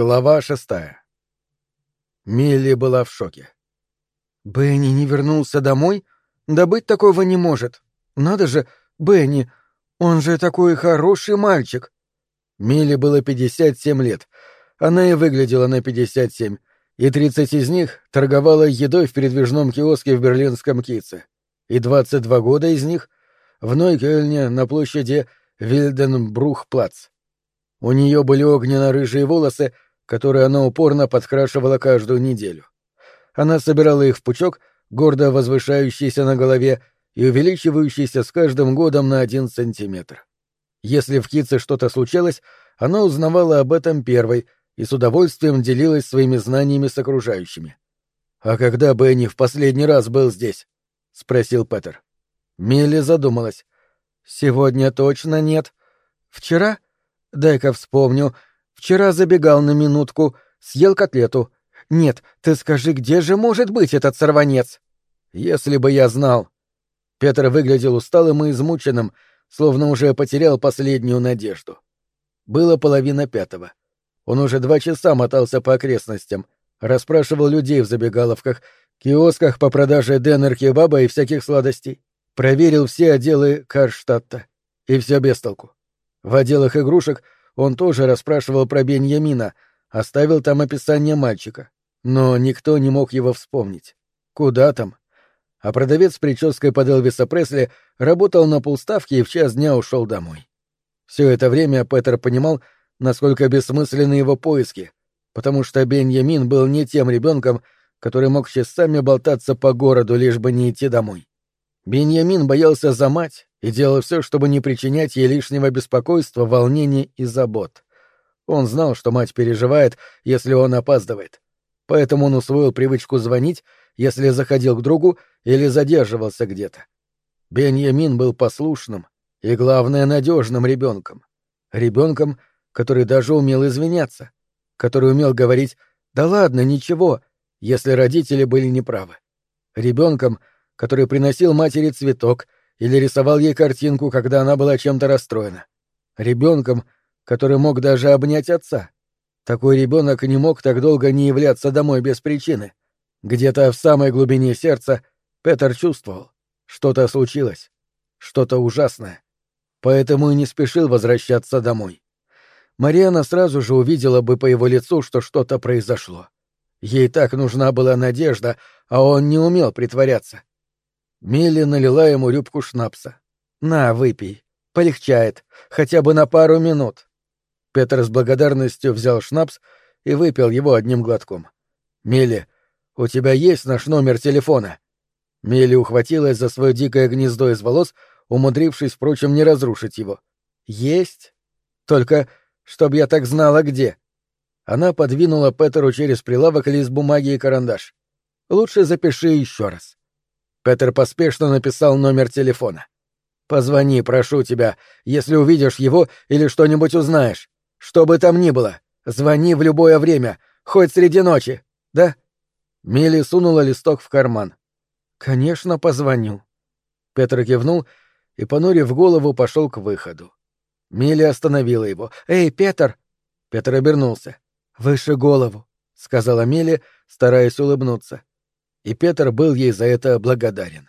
Глава шестая. Милли была в шоке. «Бенни не вернулся домой? Да быть такого не может. Надо же, Бенни, он же такой хороший мальчик». Милли было 57 лет. Она и выглядела на 57, и 30 из них торговала едой в передвижном киоске в берлинском Кице, и 22 года из них — в Нойкельне на площади Вильденбрух-Плац. У нее были огненно-рыжие волосы, которые она упорно подкрашивала каждую неделю. Она собирала их в пучок, гордо возвышающийся на голове и увеличивающийся с каждым годом на один сантиметр. Если в Китце что-то случалось, она узнавала об этом первой и с удовольствием делилась своими знаниями с окружающими. «А когда Бенни в последний раз был здесь?» — спросил Петер. Милли задумалась. «Сегодня точно нет. Вчера?» Дай-ка вспомню. Вчера забегал на минутку, съел котлету. Нет, ты скажи, где же может быть этот сорванец? Если бы я знал. Петр выглядел усталым и измученным, словно уже потерял последнюю надежду. Было половина пятого. Он уже два часа мотался по окрестностям, расспрашивал людей в забегаловках, киосках по продаже денер-кебаба и всяких сладостей, проверил все отделы Карштадта. И все без толку. В отделах игрушек он тоже расспрашивал про Беньямина, оставил там описание мальчика. Но никто не мог его вспомнить. Куда там? А продавец с прической под Элвиса Пресли работал на полставки и в час дня ушел домой. Все это время Петер понимал, насколько бессмысленны его поиски, потому что Беньямин был не тем ребенком, который мог часами болтаться по городу, лишь бы не идти домой. Беньямин боялся за мать и делал все, чтобы не причинять ей лишнего беспокойства, волнения и забот. Он знал, что мать переживает, если он опаздывает. Поэтому он усвоил привычку звонить, если заходил к другу или задерживался где-то. Беньямин был послушным и, главное, надежным ребенком. Ребенком, который даже умел извиняться, который умел говорить «да ладно, ничего», если родители были неправы. Ребенком, который приносил матери цветок или рисовал ей картинку, когда она была чем-то расстроена. Ребенком, который мог даже обнять отца. Такой ребенок не мог так долго не являться домой без причины. Где-то в самой глубине сердца Петр чувствовал, что-то случилось, что-то ужасное. Поэтому и не спешил возвращаться домой. Мариана сразу же увидела бы по его лицу, что что-то произошло. Ей так нужна была надежда, а он не умел притворяться. Милли налила ему рюбку шнапса. «На, выпей. Полегчает. Хотя бы на пару минут». Петр с благодарностью взял шнапс и выпил его одним глотком. «Милли, у тебя есть наш номер телефона?» Милли ухватилась за свое дикое гнездо из волос, умудрившись, впрочем, не разрушить его. «Есть. Только, чтоб я так знала, где». Она подвинула Петеру через прилавок лист бумаги и карандаш. «Лучше запиши еще раз». Петер поспешно написал номер телефона. «Позвони, прошу тебя, если увидишь его или что-нибудь узнаешь. Что бы там ни было, звони в любое время, хоть среди ночи, да?» Милли сунула листок в карман. «Конечно, позвоню». Петр кивнул и, понурив голову, пошел к выходу. Милли остановила его. «Эй, Петр!» Петр обернулся. «Выше голову», — сказала Милли, стараясь улыбнуться и Петр был ей за это благодарен.